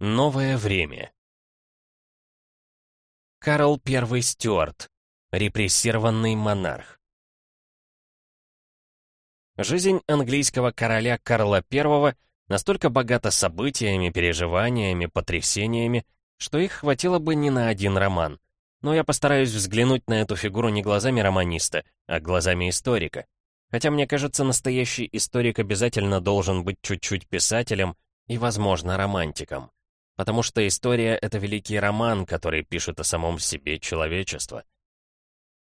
Новое время. Карл I Стюарт. Репрессированный монарх. Жизнь английского короля Карла I настолько богата событиями, переживаниями, потрясениями, что их хватило бы не на один роман. Но я постараюсь взглянуть на эту фигуру не глазами романиста, а глазами историка. Хотя мне кажется, настоящий историк обязательно должен быть чуть-чуть писателем и, возможно, романтиком потому что история — это великий роман, который пишет о самом себе человечество.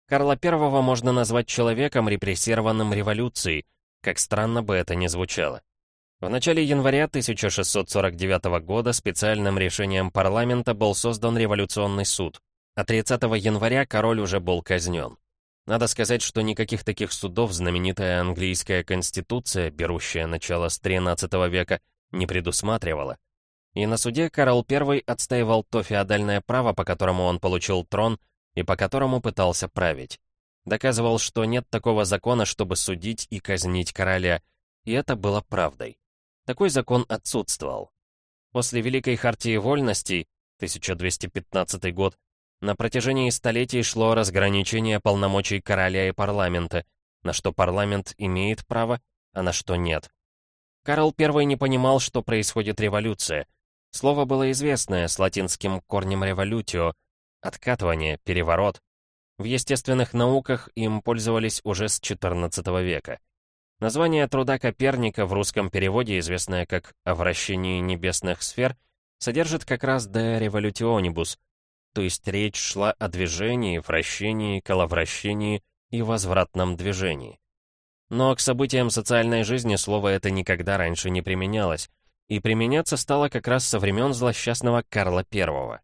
Карла I можно назвать человеком, репрессированным революцией, как странно бы это ни звучало. В начале января 1649 года специальным решением парламента был создан революционный суд, а 30 января король уже был казнен. Надо сказать, что никаких таких судов знаменитая английская конституция, берущая начало с XIII века, не предусматривала. И на суде Карл I отстаивал то феодальное право, по которому он получил трон и по которому пытался править. Доказывал, что нет такого закона, чтобы судить и казнить короля, и это было правдой. Такой закон отсутствовал. После Великой Хартии Вольностей, 1215 год, на протяжении столетий шло разграничение полномочий короля и парламента, на что парламент имеет право, а на что нет. Карл I не понимал, что происходит революция, Слово было известное с латинским корнем «револютио» — откатывание, переворот. В естественных науках им пользовались уже с XIV века. Название труда Коперника в русском переводе, известное как «О вращении небесных сфер», содержит как раз «de revolutionibus», то есть речь шла о движении, вращении, коловращении и возвратном движении. Но к событиям социальной жизни слово это никогда раньше не применялось, и применяться стало как раз со времен злосчастного Карла I.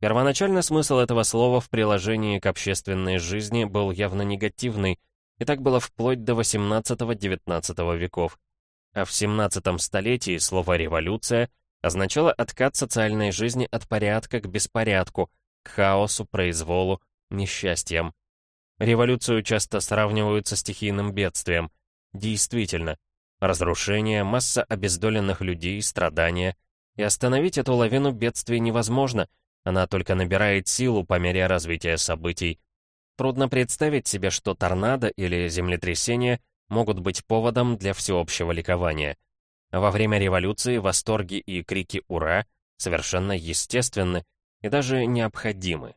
Первоначально смысл этого слова в приложении к общественной жизни был явно негативный, и так было вплоть до XVIII-XIX веков. А в XVII столетии слово «революция» означало откат социальной жизни от порядка к беспорядку, к хаосу, произволу, несчастьям. Революцию часто сравнивают со стихийным бедствием. Действительно, Разрушение, масса обездоленных людей, страдания. И остановить эту лавину бедствий невозможно, она только набирает силу по мере развития событий. Трудно представить себе, что торнадо или землетрясение могут быть поводом для всеобщего ликования. Во время революции восторги и крики «Ура!» совершенно естественны и даже необходимы.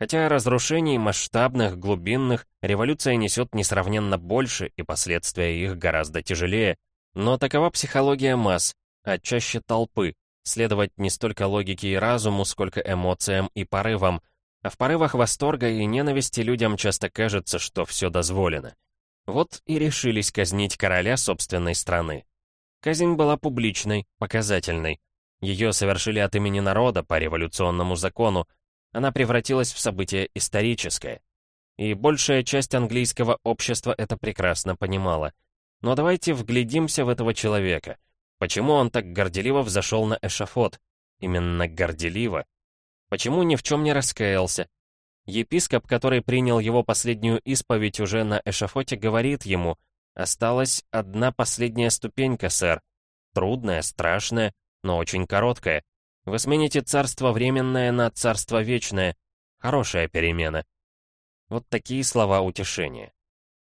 Хотя разрушений масштабных, глубинных, революция несет несравненно больше, и последствия их гораздо тяжелее. Но такова психология масс, а чаще толпы, следовать не столько логике и разуму, сколько эмоциям и порывам, а в порывах восторга и ненависти людям часто кажется, что все дозволено. Вот и решились казнить короля собственной страны. Казнь была публичной, показательной. Ее совершили от имени народа по революционному закону, она превратилась в событие историческое. И большая часть английского общества это прекрасно понимала. Но давайте вглядимся в этого человека. Почему он так горделиво взошел на эшафот? Именно горделиво. Почему ни в чем не раскаялся? Епископ, который принял его последнюю исповедь уже на эшафоте, говорит ему, «Осталась одна последняя ступенька, сэр. Трудная, страшная, но очень короткая. Вы смените царство временное на царство вечное. Хорошая перемена. Вот такие слова утешения.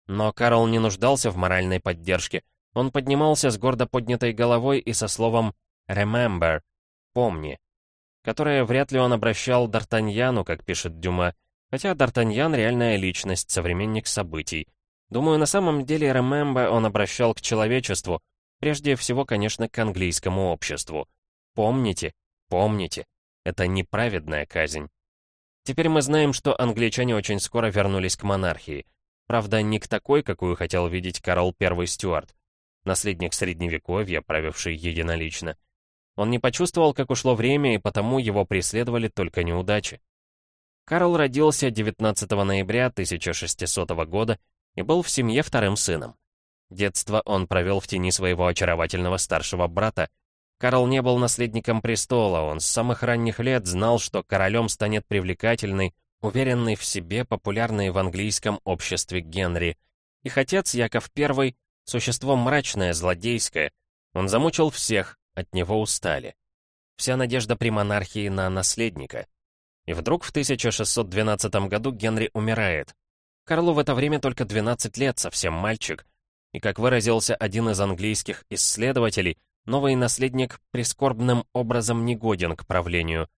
Но Карл не нуждался в моральной поддержке. Он поднимался с гордо поднятой головой и со словом «remember» — «помни», которое вряд ли он обращал Д'Артаньяну, как пишет Дюма, хотя Д'Артаньян — реальная личность, современник событий. Думаю, на самом деле «remember» он обращал к человечеству, прежде всего, конечно, к английскому обществу. Помните, Помните, это неправедная казнь. Теперь мы знаем, что англичане очень скоро вернулись к монархии. Правда, не к такой, какую хотел видеть Карл I Стюарт, наследник Средневековья, правивший единолично. Он не почувствовал, как ушло время, и потому его преследовали только неудачи. Карл родился 19 ноября 1600 года и был в семье вторым сыном. Детство он провел в тени своего очаровательного старшего брата, Карл не был наследником престола, он с самых ранних лет знал, что королем станет привлекательный, уверенный в себе, популярный в английском обществе Генри. Их отец, Яков I, существо мрачное, злодейское. Он замучил всех, от него устали. Вся надежда при монархии на наследника. И вдруг в 1612 году Генри умирает. Карлу в это время только 12 лет, совсем мальчик. И, как выразился один из английских исследователей, новый наследник прискорбным образом негоден к правлению.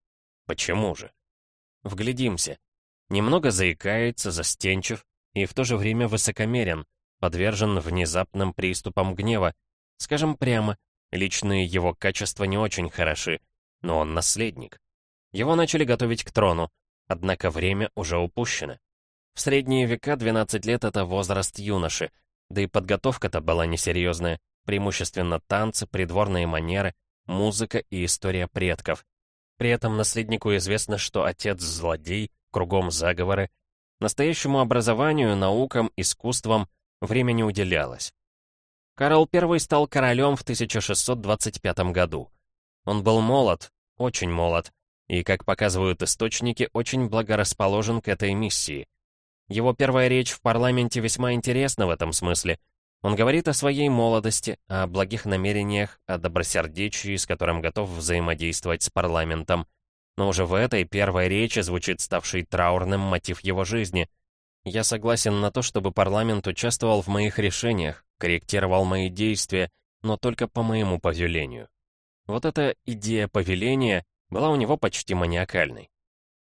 Почему же? Вглядимся. Немного заикается, застенчив и в то же время высокомерен, подвержен внезапным приступам гнева. Скажем прямо, личные его качества не очень хороши, но он наследник. Его начали готовить к трону, однако время уже упущено. В средние века 12 лет — это возраст юноши, да и подготовка-то была несерьезная, преимущественно танцы, придворные манеры, музыка и история предков. При этом наследнику известно, что отец — злодей, кругом заговоры. Настоящему образованию, наукам, искусствам время не уделялось. Карл I стал королем в 1625 году. Он был молод, очень молод, и, как показывают источники, очень благорасположен к этой миссии. Его первая речь в парламенте весьма интересна в этом смысле. Он говорит о своей молодости, о благих намерениях, о добросердечии, с которым готов взаимодействовать с парламентом. Но уже в этой первой речи звучит ставший траурным мотив его жизни. Я согласен на то, чтобы парламент участвовал в моих решениях, корректировал мои действия, но только по моему повелению. Вот эта идея повеления была у него почти маниакальной.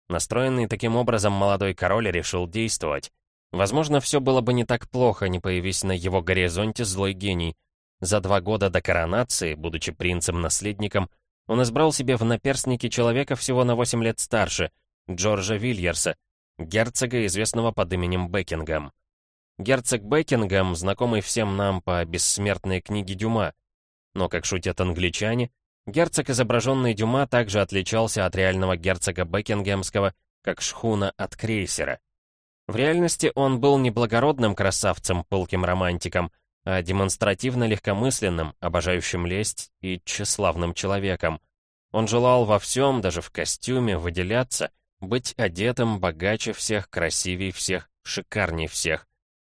Настроенный таким образом молодой король решил действовать. Возможно, все было бы не так плохо, не появись на его горизонте злой гений. За два года до коронации, будучи принцем-наследником, он избрал себе в наперстники человека всего на 8 лет старше, Джорджа Вильерса, герцога, известного под именем Бекингем. Герцог Бекингем, знакомый всем нам по бессмертной книге Дюма. Но, как шутят англичане, герцог, изображенный Дюма, также отличался от реального герцога Бекингемского, как шхуна от крейсера. В реальности он был не благородным красавцем, пылким романтиком, а демонстративно легкомысленным, обожающим лесть и тщеславным человеком. Он желал во всем, даже в костюме, выделяться, быть одетым богаче всех, красивей всех, шикарней всех.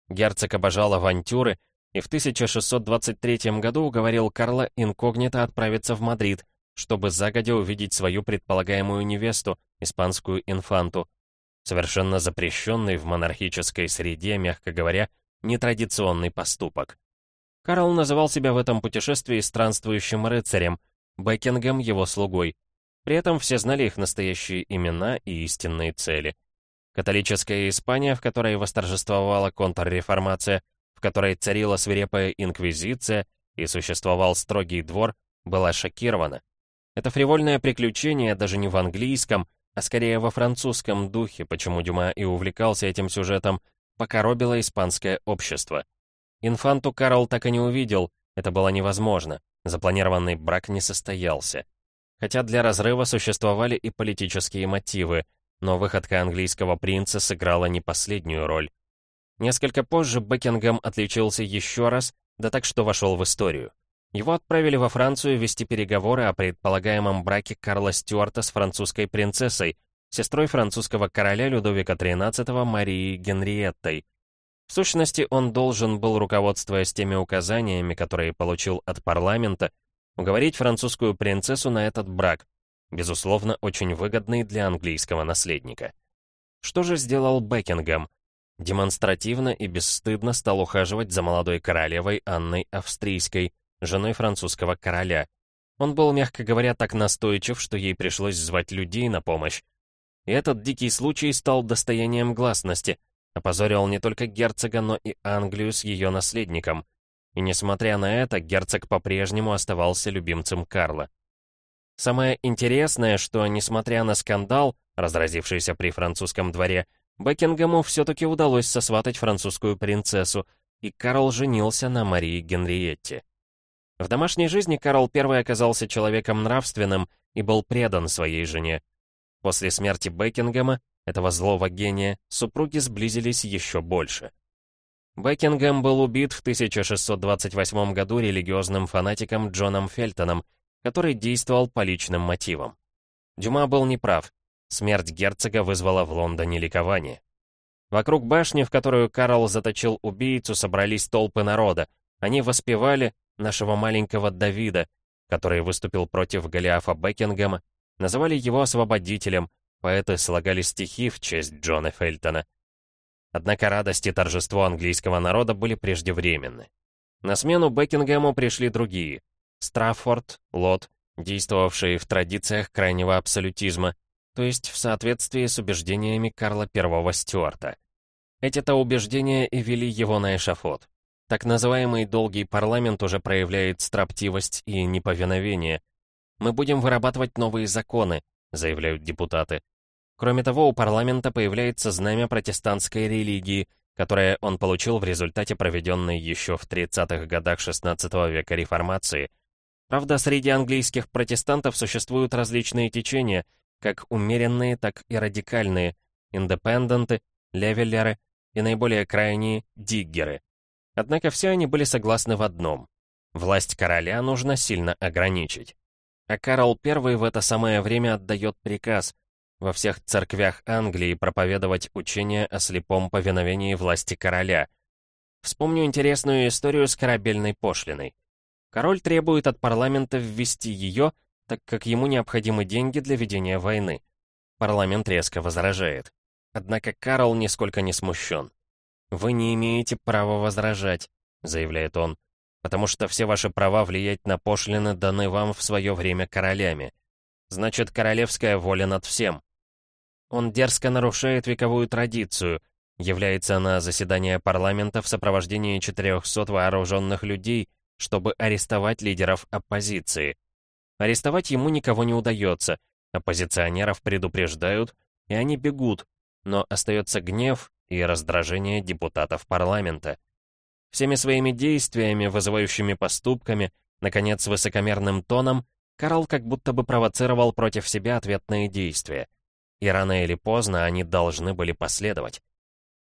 Герцог обожал авантюры и в 1623 году уговорил Карла инкогнито отправиться в Мадрид, чтобы загодя увидеть свою предполагаемую невесту, испанскую инфанту. Совершенно запрещенный в монархической среде, мягко говоря, нетрадиционный поступок. Карл называл себя в этом путешествии странствующим рыцарем, Бекингем его слугой. При этом все знали их настоящие имена и истинные цели. Католическая Испания, в которой восторжествовала контрреформация, в которой царила свирепая инквизиция и существовал строгий двор, была шокирована. Это фривольное приключение даже не в английском, а скорее во французском духе, почему Дюма и увлекался этим сюжетом, покоробило испанское общество. Инфанту Карл так и не увидел, это было невозможно, запланированный брак не состоялся. Хотя для разрыва существовали и политические мотивы, но выходка английского принца сыграла не последнюю роль. Несколько позже Бекингем отличился еще раз, да так что вошел в историю. Его отправили во Францию вести переговоры о предполагаемом браке Карла Стюарта с французской принцессой, сестрой французского короля Людовика XIII Марии Генриеттой. В сущности, он должен был, руководствуясь теми указаниями, которые получил от парламента, уговорить французскую принцессу на этот брак, безусловно, очень выгодный для английского наследника. Что же сделал Бекингем? Демонстративно и бесстыдно стал ухаживать за молодой королевой Анной Австрийской, женой французского короля. Он был, мягко говоря, так настойчив, что ей пришлось звать людей на помощь. И этот дикий случай стал достоянием гласности, опозорил не только герцога, но и Англию с ее наследником. И несмотря на это, герцог по-прежнему оставался любимцем Карла. Самое интересное, что, несмотря на скандал, разразившийся при французском дворе, Бекингему все-таки удалось сосватать французскую принцессу, и Карл женился на Марии Генриетте. В домашней жизни Карл I оказался человеком нравственным и был предан своей жене. После смерти Бекингема, этого злого гения, супруги сблизились еще больше. Бекингем был убит в 1628 году религиозным фанатиком Джоном Фельтоном, который действовал по личным мотивам. Дюма был неправ. Смерть герцога вызвала в Лондоне ликование. Вокруг башни, в которую Карл заточил убийцу, собрались толпы народа. Они воспевали нашего маленького Давида, который выступил против Голиафа Бекингема, называли его освободителем, поэты слагали стихи в честь Джона Фельтона. Однако радость и торжество английского народа были преждевременны. На смену Бекингему пришли другие — Страффорд, Лот, действовавшие в традициях крайнего абсолютизма, то есть в соответствии с убеждениями Карла I Стюарта. Эти-то убеждения и вели его на эшафот. Так называемый долгий парламент уже проявляет строптивость и неповиновение. «Мы будем вырабатывать новые законы», — заявляют депутаты. Кроме того, у парламента появляется знамя протестантской религии, которое он получил в результате проведенной еще в 30-х годах XVI века реформации. Правда, среди английских протестантов существуют различные течения, как умеренные, так и радикальные, индепенденты, левеллеры и наиболее крайние — диггеры. Однако все они были согласны в одном. Власть короля нужно сильно ограничить. А Карл I в это самое время отдает приказ во всех церквях Англии проповедовать учение о слепом повиновении власти короля. Вспомню интересную историю с корабельной пошлиной. Король требует от парламента ввести ее, так как ему необходимы деньги для ведения войны. Парламент резко возражает. Однако Карл нисколько не смущен. «Вы не имеете права возражать», — заявляет он, «потому что все ваши права влиять на пошлины даны вам в свое время королями. Значит, королевская воля над всем». Он дерзко нарушает вековую традицию, является на заседание парламента в сопровождении 400 вооруженных людей, чтобы арестовать лидеров оппозиции. Арестовать ему никого не удается, оппозиционеров предупреждают, и они бегут, но остается гнев и раздражение депутатов парламента. Всеми своими действиями, вызывающими поступками, наконец, высокомерным тоном, Карл как будто бы провоцировал против себя ответные действия. И рано или поздно они должны были последовать.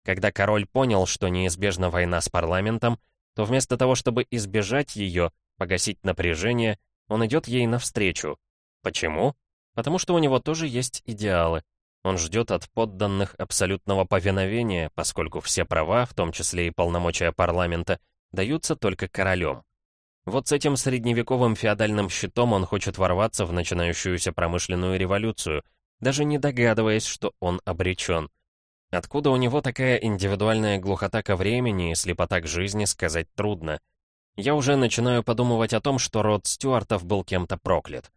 Когда король понял, что неизбежна война с парламентом, то вместо того, чтобы избежать ее, погасить напряжение, он идет ей навстречу. Почему? Потому что у него тоже есть идеалы. Он ждет от подданных абсолютного повиновения, поскольку все права, в том числе и полномочия парламента, даются только королем. Вот с этим средневековым феодальным щитом он хочет ворваться в начинающуюся промышленную революцию, даже не догадываясь, что он обречен. Откуда у него такая индивидуальная глухота ко времени и слепота к жизни, сказать трудно. Я уже начинаю подумывать о том, что род Стюартов был кем-то проклят.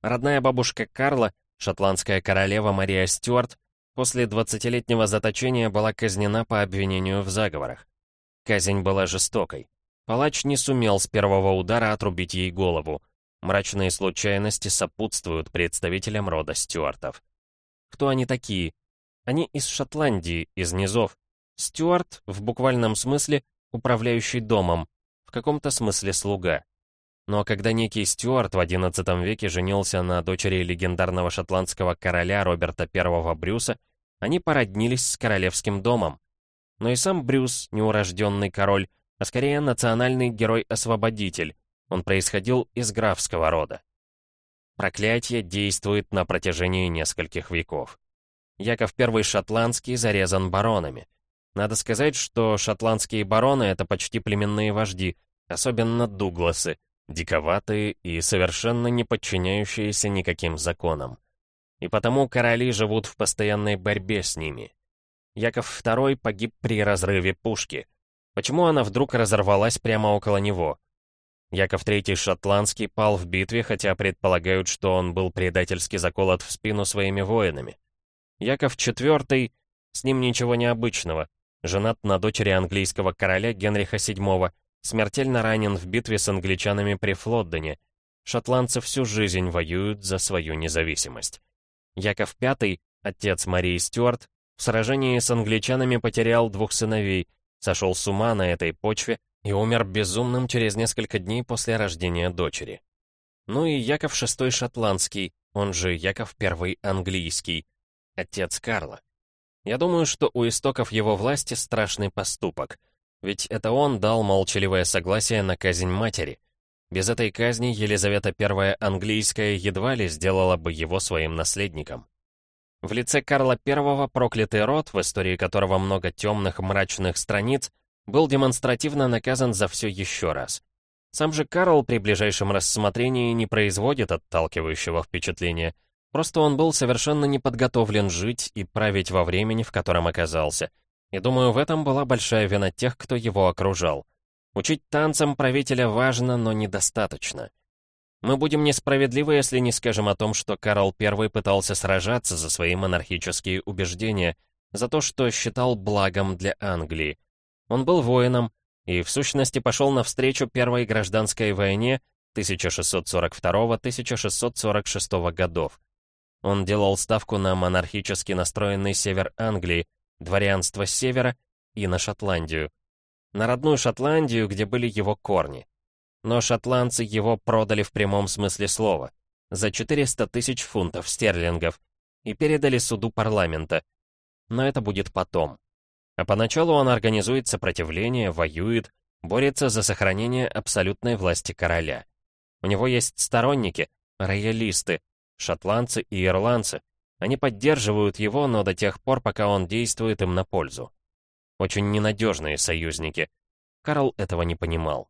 Родная бабушка Карла Шотландская королева Мария Стюарт после 20-летнего заточения была казнена по обвинению в заговорах. Казнь была жестокой. Палач не сумел с первого удара отрубить ей голову. Мрачные случайности сопутствуют представителям рода Стюартов. Кто они такие? Они из Шотландии, из низов. Стюарт, в буквальном смысле, управляющий домом, в каком-то смысле слуга. Но когда некий Стюарт в XI веке женился на дочери легендарного шотландского короля Роберта I Брюса, они породнились с королевским домом. Но и сам Брюс, неурожденный король, а скорее национальный герой-освободитель, он происходил из графского рода. Проклятие действует на протяжении нескольких веков. Яков I шотландский зарезан баронами. Надо сказать, что шотландские бароны — это почти племенные вожди, особенно Дугласы — диковатые и совершенно не подчиняющиеся никаким законам. И потому короли живут в постоянной борьбе с ними. Яков II погиб при разрыве пушки. Почему она вдруг разорвалась прямо около него? Яков III шотландский пал в битве, хотя предполагают, что он был предательски заколот в спину своими воинами. Яков IV, с ним ничего необычного, женат на дочери английского короля Генриха VII, Смертельно ранен в битве с англичанами при Флоддене. Шотландцы всю жизнь воюют за свою независимость. Яков V, отец Марии Стюарт, в сражении с англичанами потерял двух сыновей, сошел с ума на этой почве и умер безумным через несколько дней после рождения дочери. Ну и Яков VI шотландский, он же Яков I английский, отец Карла. Я думаю, что у истоков его власти страшный поступок — ведь это он дал молчаливое согласие на казнь матери. Без этой казни Елизавета I английская едва ли сделала бы его своим наследником. В лице Карла I проклятый род, в истории которого много темных мрачных страниц, был демонстративно наказан за все еще раз. Сам же Карл при ближайшем рассмотрении не производит отталкивающего впечатления. Просто он был совершенно не подготовлен жить и править во времени, в котором оказался. И думаю, в этом была большая вина тех, кто его окружал. Учить танцам правителя важно, но недостаточно. Мы будем несправедливы, если не скажем о том, что Карл I пытался сражаться за свои монархические убеждения, за то, что считал благом для Англии. Он был воином и, в сущности, пошел навстречу Первой гражданской войне 1642-1646 годов. Он делал ставку на монархически настроенный север Англии, дворянство севера и на Шотландию. На родную Шотландию, где были его корни. Но шотландцы его продали в прямом смысле слова. За 400 тысяч фунтов стерлингов. И передали суду парламента. Но это будет потом. А поначалу он организует сопротивление, воюет, борется за сохранение абсолютной власти короля. У него есть сторонники, роялисты, шотландцы и ирландцы. Они поддерживают его, но до тех пор, пока он действует им на пользу. Очень ненадежные союзники. Карл этого не понимал.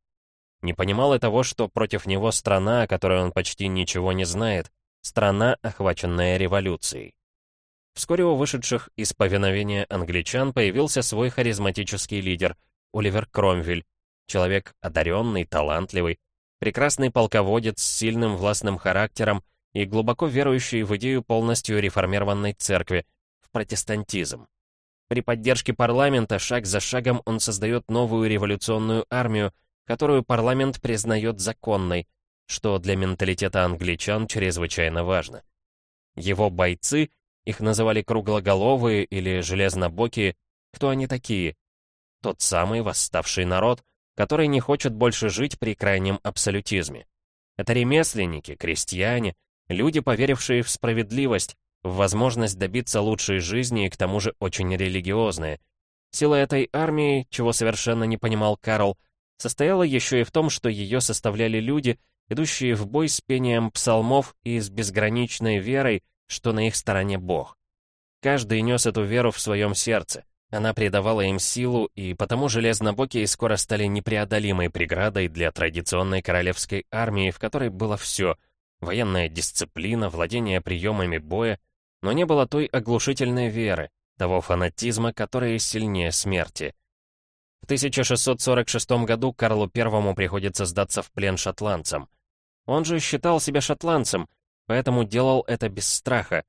Не понимал и того, что против него страна, о которой он почти ничего не знает, страна, охваченная революцией. Вскоре у вышедших из повиновения англичан появился свой харизматический лидер, Оливер Кромвель, человек одаренный, талантливый, прекрасный полководец с сильным властным характером и глубоко верующий в идею полностью реформированной церкви, в протестантизм. При поддержке парламента шаг за шагом он создает новую революционную армию, которую парламент признает законной, что для менталитета англичан чрезвычайно важно. Его бойцы, их называли круглоголовые или железнобокие, кто они такие? Тот самый восставший народ, который не хочет больше жить при крайнем абсолютизме. Это ремесленники, крестьяне, люди, поверившие в справедливость, в возможность добиться лучшей жизни и к тому же очень религиозные. Сила этой армии, чего совершенно не понимал Карл, состояла еще и в том, что ее составляли люди, идущие в бой с пением псалмов и с безграничной верой, что на их стороне Бог. Каждый нес эту веру в своем сердце. Она придавала им силу, и потому железнобокие скоро стали непреодолимой преградой для традиционной королевской армии, в которой было все — военная дисциплина, владение приемами боя, но не было той оглушительной веры, того фанатизма, который сильнее смерти — в 1646 году Карлу I приходится сдаться в плен шотландцам. Он же считал себя шотландцем, поэтому делал это без страха,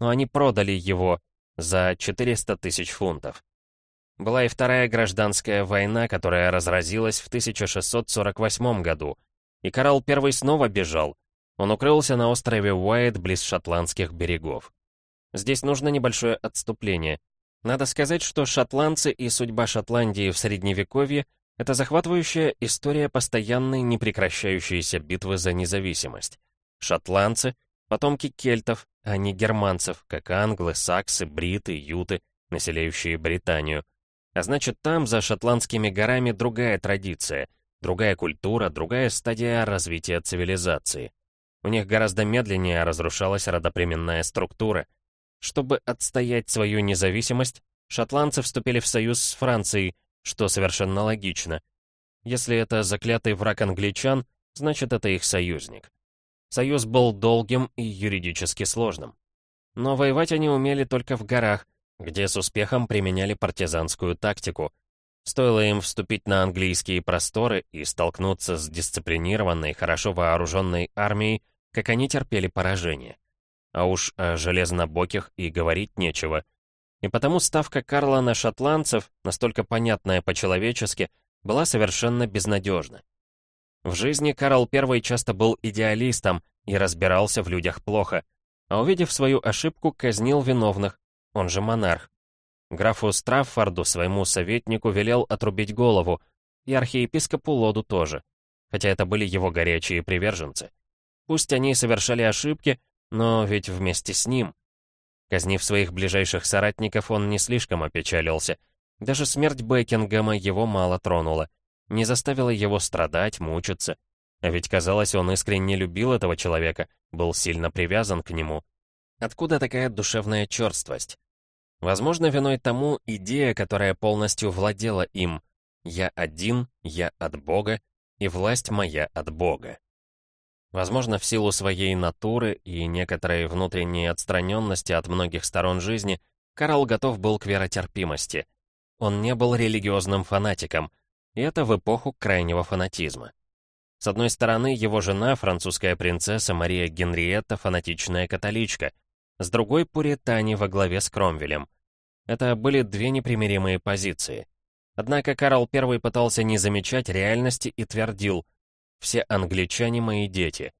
но они продали его за 400 тысяч фунтов. Была и Вторая гражданская война, которая разразилась в 1648 году, и Карл I снова бежал. Он укрылся на острове Уайт близ шотландских берегов. Здесь нужно небольшое отступление. Надо сказать, что шотландцы и судьба Шотландии в Средневековье — это захватывающая история постоянной непрекращающейся битвы за независимость. Шотландцы — потомки кельтов, а не германцев, как англы, саксы, бриты, юты, населяющие Британию. А значит, там, за шотландскими горами, другая традиция, другая культура, другая стадия развития цивилизации. У них гораздо медленнее разрушалась родоплеменная структура, чтобы отстоять свою независимость, шотландцы вступили в союз с Францией, что совершенно логично. Если это заклятый враг англичан, значит это их союзник. Союз был долгим и юридически сложным. Но воевать они умели только в горах, где с успехом применяли партизанскую тактику. Стоило им вступить на английские просторы и столкнуться с дисциплинированной, хорошо вооруженной армией, как они терпели поражение а уж о железнобоких и говорить нечего. И потому ставка Карла на шотландцев, настолько понятная по-человечески, была совершенно безнадежна. В жизни Карл I часто был идеалистом и разбирался в людях плохо, а увидев свою ошибку, казнил виновных, он же монарх. Графу Страффорду, своему советнику, велел отрубить голову, и архиепископу Лоду тоже, хотя это были его горячие приверженцы. Пусть они совершали ошибки, но ведь вместе с ним. Казнив своих ближайших соратников, он не слишком опечалился. Даже смерть Бекингема его мало тронула. Не заставила его страдать, мучиться. А ведь, казалось, он искренне любил этого человека, был сильно привязан к нему. Откуда такая душевная черствость? Возможно, виной тому идея, которая полностью владела им. «Я один, я от Бога, и власть моя от Бога. Возможно, в силу своей натуры и некоторой внутренней отстраненности от многих сторон жизни, Карл готов был к веротерпимости. Он не был религиозным фанатиком, и это в эпоху крайнего фанатизма. С одной стороны, его жена, французская принцесса Мария Генриетта, фанатичная католичка, с другой — пуритане во главе с Кромвелем. Это были две непримиримые позиции. Однако Карл I пытался не замечать реальности и твердил «Все англичане мои дети».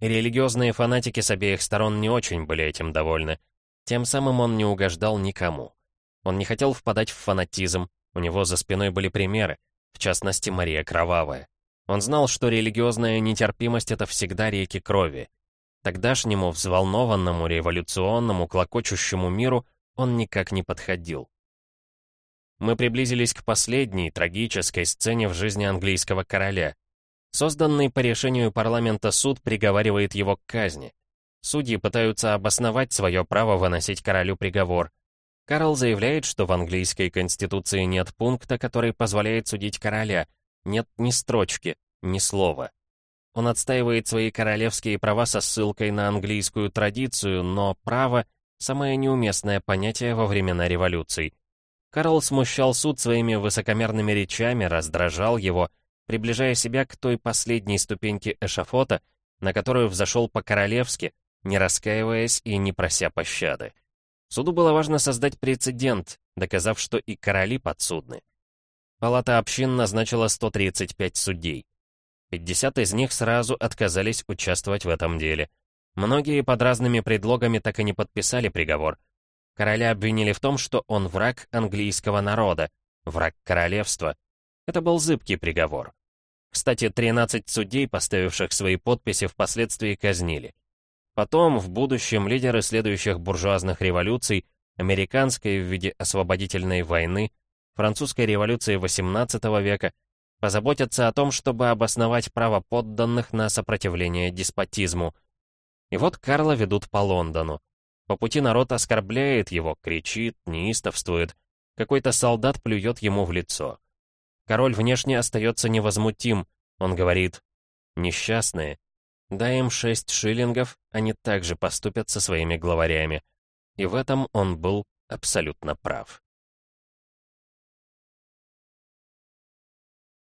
И религиозные фанатики с обеих сторон не очень были этим довольны. Тем самым он не угождал никому. Он не хотел впадать в фанатизм, у него за спиной были примеры, в частности, Мария Кровавая. Он знал, что религиозная нетерпимость — это всегда реки крови. Тогдашнему, взволнованному, революционному, клокочущему миру он никак не подходил. Мы приблизились к последней, трагической сцене в жизни английского короля. Созданный по решению парламента суд приговаривает его к казни. Судьи пытаются обосновать свое право выносить королю приговор. Карл заявляет, что в английской конституции нет пункта, который позволяет судить короля, нет ни строчки, ни слова. Он отстаивает свои королевские права со ссылкой на английскую традицию, но право — самое неуместное понятие во времена революций. Карл смущал суд своими высокомерными речами, раздражал его, приближая себя к той последней ступеньке эшафота, на которую взошел по-королевски, не раскаиваясь и не прося пощады. Суду было важно создать прецедент, доказав, что и короли подсудны. Палата общин назначила 135 судей. 50 из них сразу отказались участвовать в этом деле. Многие под разными предлогами так и не подписали приговор. Короля обвинили в том, что он враг английского народа, враг королевства. Это был зыбкий приговор. Кстати, 13 судей, поставивших свои подписи, впоследствии казнили. Потом, в будущем, лидеры следующих буржуазных революций, американской в виде освободительной войны, французской революции XVIII века, позаботятся о том, чтобы обосновать право подданных на сопротивление деспотизму. И вот Карла ведут по Лондону. По пути народ оскорбляет его, кричит, неистовствует. Какой-то солдат плюет ему в лицо. Король внешне остается невозмутим. Он говорит, «Несчастные, Дай им шесть шиллингов, они также поступят со своими главарями. И в этом он был абсолютно прав.